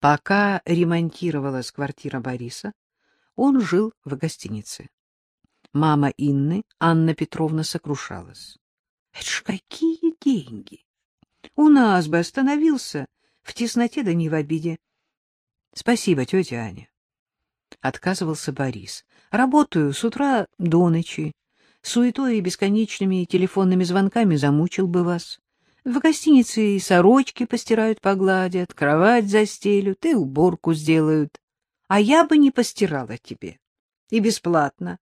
Пока ремонтировалась квартира Бориса, он жил в гостинице. Мама Инны, Анна Петровна, сокрушалась. — Это ж какие деньги! У нас бы остановился в тесноте да не в обиде. — Спасибо, тетя Аня. Отказывался Борис. — Работаю с утра до ночи. Суетой и бесконечными телефонными звонками замучил бы вас. В гостинице и сорочки постирают, погладят, кровать застелют и уборку сделают. А я бы не постирала тебе. И бесплатно.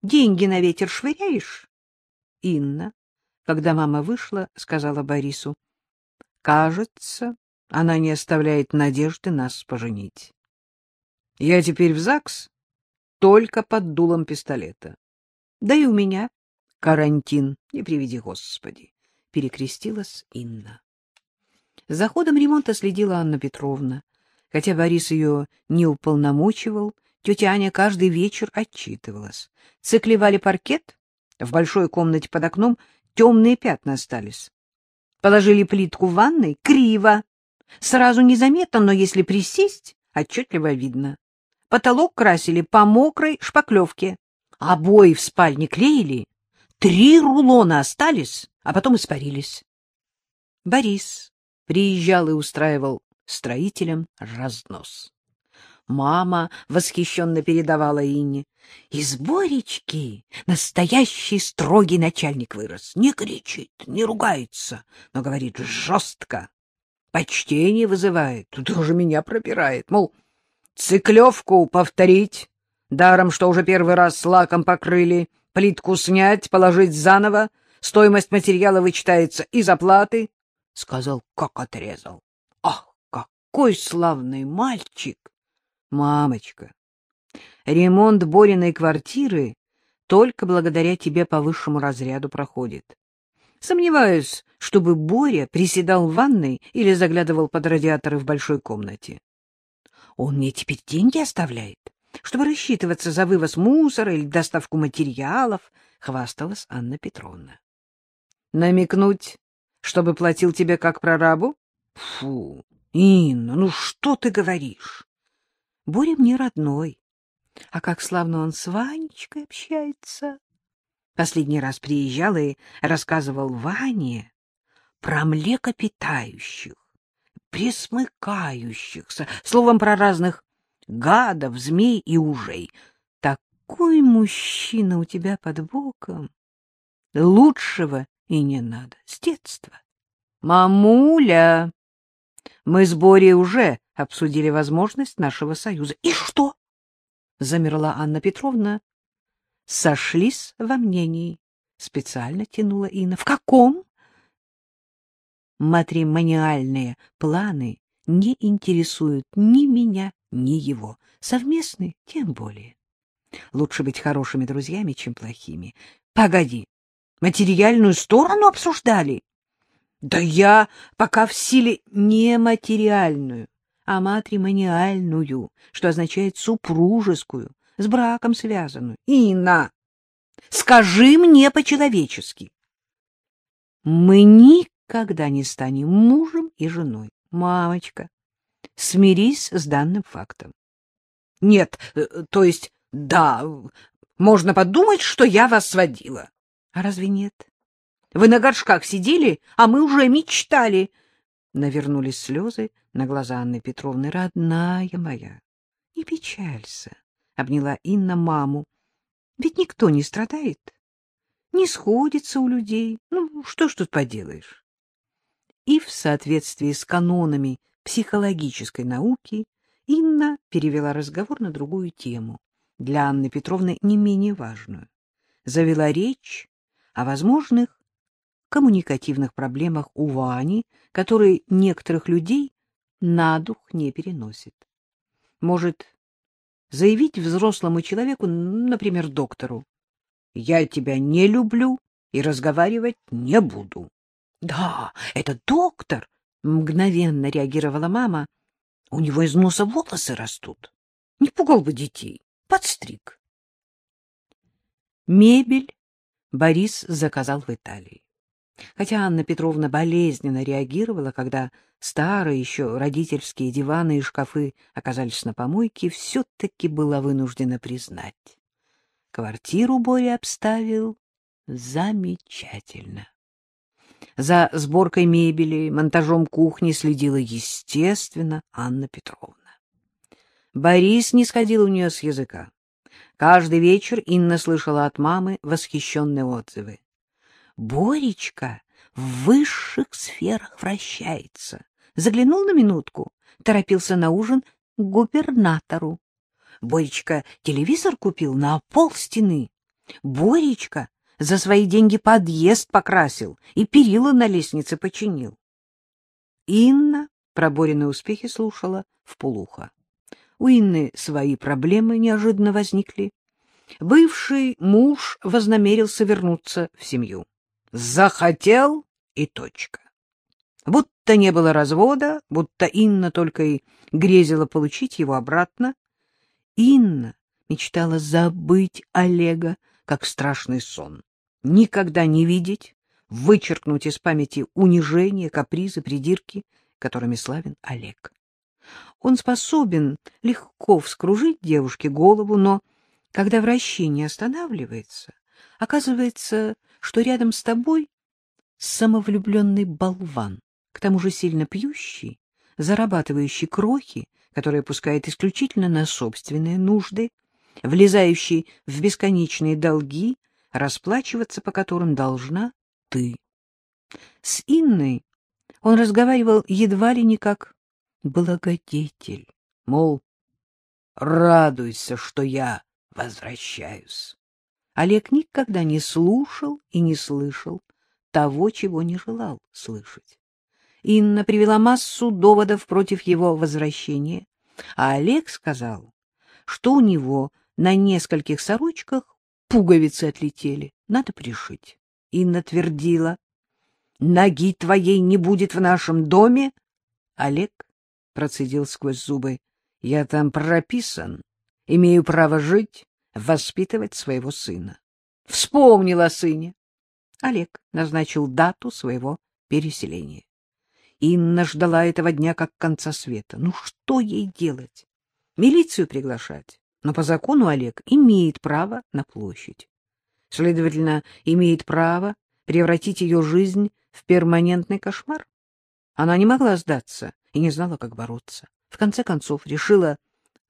Деньги на ветер швыряешь? Инна, когда мама вышла, сказала Борису. Кажется, она не оставляет надежды нас поженить. Я теперь в ЗАГС только под дулом пистолета. Да и у меня карантин, не приведи Господи перекрестилась Инна. За ходом ремонта следила Анна Петровна. Хотя Борис ее не уполномочивал, тетя Аня каждый вечер отчитывалась. Циклевали паркет, в большой комнате под окном темные пятна остались. Положили плитку в ванной криво. Сразу незаметно, но если присесть, отчетливо видно. Потолок красили по мокрой шпаклевке. Обои в спальне клеили. Три рулона остались а потом испарились. Борис приезжал и устраивал строителям разнос. Мама восхищенно передавала Инне. Из Боречки настоящий строгий начальник вырос. Не кричит, не ругается, но говорит жестко. Почтение вызывает, тоже меня пропирает. Мол, циклевку повторить, даром, что уже первый раз лаком покрыли, плитку снять, положить заново, Стоимость материала вычитается из оплаты. Сказал, как отрезал. Ах, какой славный мальчик! Мамочка, ремонт Бориной квартиры только благодаря тебе по высшему разряду проходит. Сомневаюсь, чтобы Боря приседал в ванной или заглядывал под радиаторы в большой комнате. Он мне теперь деньги оставляет, чтобы рассчитываться за вывоз мусора или доставку материалов, — хвасталась Анна Петровна. Намекнуть, чтобы платил тебе как прорабу? Фу, Инна, ну что ты говоришь? Боря мне родной. А как славно он с Ванечкой общается. Последний раз приезжал и рассказывал Ване про млекопитающих, пресмыкающихся, словом, про разных гадов, змей и ужей. Такой мужчина у тебя под боком. Лучшего и не надо. С детства. Мамуля, мы с Борей уже обсудили возможность нашего союза. И что? Замерла Анна Петровна. Сошлись во мнении. Специально тянула Инна. В каком? Матримониальные планы не интересуют ни меня, ни его. Совместные тем более. Лучше быть хорошими друзьями, чем плохими. Погоди, Материальную сторону обсуждали? Да я пока в силе не материальную, а матримониальную, что означает супружескую, с браком связанную. Инна, скажи мне по-человечески. Мы никогда не станем мужем и женой. Мамочка, смирись с данным фактом. Нет, э, то есть, да, можно подумать, что я вас сводила. А разве нет? Вы на горшках сидели, а мы уже мечтали. Навернулись слезы на глаза Анны Петровны. Родная моя, не печалься, — обняла Инна маму. Ведь никто не страдает, не сходится у людей. Ну, что ж тут поделаешь? И в соответствии с канонами психологической науки Инна перевела разговор на другую тему, для Анны Петровны не менее важную. Завела речь о возможных коммуникативных проблемах у Вани, которые некоторых людей на дух не переносит. Может, заявить взрослому человеку, например, доктору, «Я тебя не люблю и разговаривать не буду». «Да, это доктор!» — мгновенно реагировала мама. «У него из носа волосы растут. Не пугал бы детей. Подстриг». Мебель Борис заказал в Италии. Хотя Анна Петровна болезненно реагировала, когда старые еще родительские диваны и шкафы оказались на помойке, все-таки была вынуждена признать. Квартиру Боря обставил замечательно. За сборкой мебели, монтажом кухни следила, естественно, Анна Петровна. Борис не сходил у нее с языка. Каждый вечер Инна слышала от мамы восхищенные отзывы. Боречка в высших сферах вращается. Заглянул на минутку, торопился на ужин к губернатору. Боречка телевизор купил на пол стены. Боречка за свои деньги подъезд покрасил и перила на лестнице починил. Инна про Борины успехи слушала в полухо. У Инны свои проблемы неожиданно возникли. Бывший муж вознамерился вернуться в семью. Захотел и точка. Будто не было развода, будто Инна только и грезила получить его обратно. Инна мечтала забыть Олега, как страшный сон. Никогда не видеть, вычеркнуть из памяти унижения, капризы, придирки, которыми славен Олег. Он способен легко вскружить девушке голову, но когда вращение останавливается, оказывается, что рядом с тобой самовлюбленный болван, к тому же сильно пьющий, зарабатывающий крохи, которые пускает исключительно на собственные нужды, влезающий в бесконечные долги, расплачиваться по которым должна ты. С Инной он разговаривал едва ли не как благодетель, мол, радуйся, что я возвращаюсь. Олег никогда не слушал и не слышал того, чего не желал слышать. Инна привела массу доводов против его возвращения, а Олег сказал, что у него на нескольких сорочках пуговицы отлетели, надо пришить. Инна твердила, ноги твоей не будет в нашем доме. Олег процедил сквозь зубы, я там прописан, имею право жить, воспитывать своего сына. Вспомнил о сыне. Олег назначил дату своего переселения. Инна ждала этого дня как конца света. Ну что ей делать? Милицию приглашать? Но по закону Олег имеет право на площадь. Следовательно, имеет право превратить ее жизнь в перманентный кошмар. Она не могла сдаться и не знала, как бороться. В конце концов, решила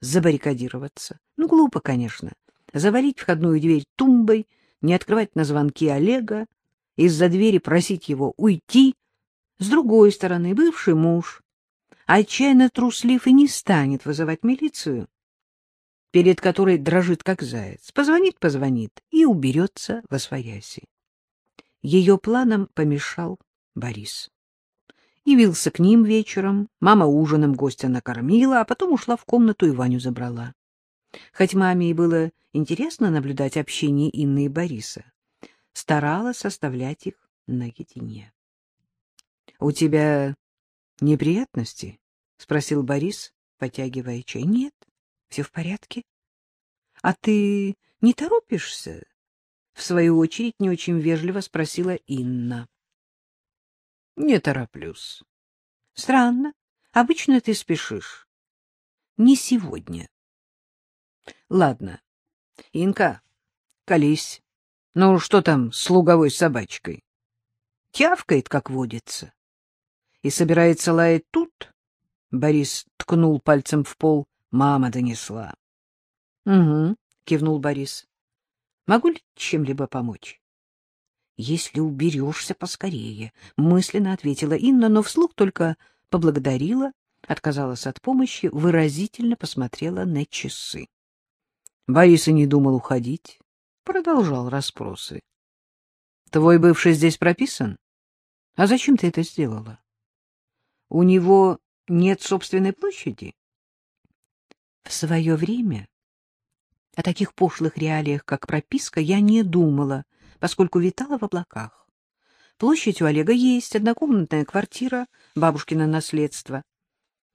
забаррикадироваться. Ну, глупо, конечно. Завалить входную дверь тумбой, не открывать на звонки Олега, из-за двери просить его уйти. С другой стороны, бывший муж, отчаянно труслив и не станет вызывать милицию, перед которой дрожит как заяц. Позвонит, позвонит и уберется во свояси. Ее планам помешал Борис. Явился к ним вечером, мама ужином гостя накормила, а потом ушла в комнату и Ваню забрала. Хоть маме и было интересно наблюдать общение Инны и Бориса, старалась оставлять их наедине. — У тебя неприятности? — спросил Борис, потягивая чай. — Нет, все в порядке. — А ты не торопишься? — в свою очередь не очень вежливо спросила Инна. — Не тороплюсь. — Странно. Обычно ты спешишь. — Не сегодня. — Ладно. Инка, колись. Ну, что там с луговой собачкой? Тявкает, как водится. И собирается лаять тут? Борис ткнул пальцем в пол. Мама донесла. — Угу, — кивнул Борис. — Могу ли чем-либо помочь? — Если уберешься поскорее, — мысленно ответила Инна, но вслух только поблагодарила, отказалась от помощи, выразительно посмотрела на часы. Борис и не думал уходить, продолжал расспросы. — Твой бывший здесь прописан? А зачем ты это сделала? — У него нет собственной площади? В свое время о таких пошлых реалиях, как прописка, я не думала, поскольку витала в облаках. Площадь у Олега есть, однокомнатная квартира, бабушкино наследство.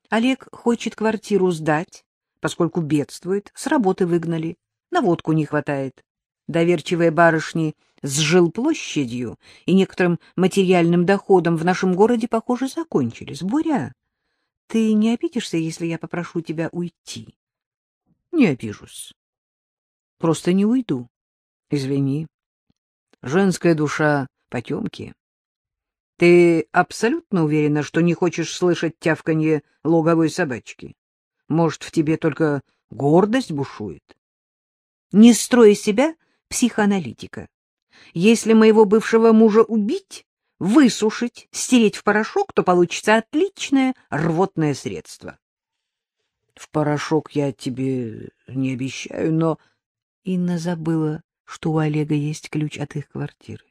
Олег хочет квартиру сдать, поскольку бедствует, с работы выгнали, на водку не хватает. Доверчивые барышни с жилплощадью и некоторым материальным доходом в нашем городе, похоже, закончились. Боря, ты не обидишься, если я попрошу тебя уйти? Не обижусь. Просто не уйду. Извини. Женская душа потемки. Ты абсолютно уверена, что не хочешь слышать тявканье логовой собачки? Может, в тебе только гордость бушует? Не строй себя психоаналитика. Если моего бывшего мужа убить, высушить, стереть в порошок, то получится отличное рвотное средство. В порошок я тебе не обещаю, но... Инна забыла, что у Олега есть ключ от их квартиры.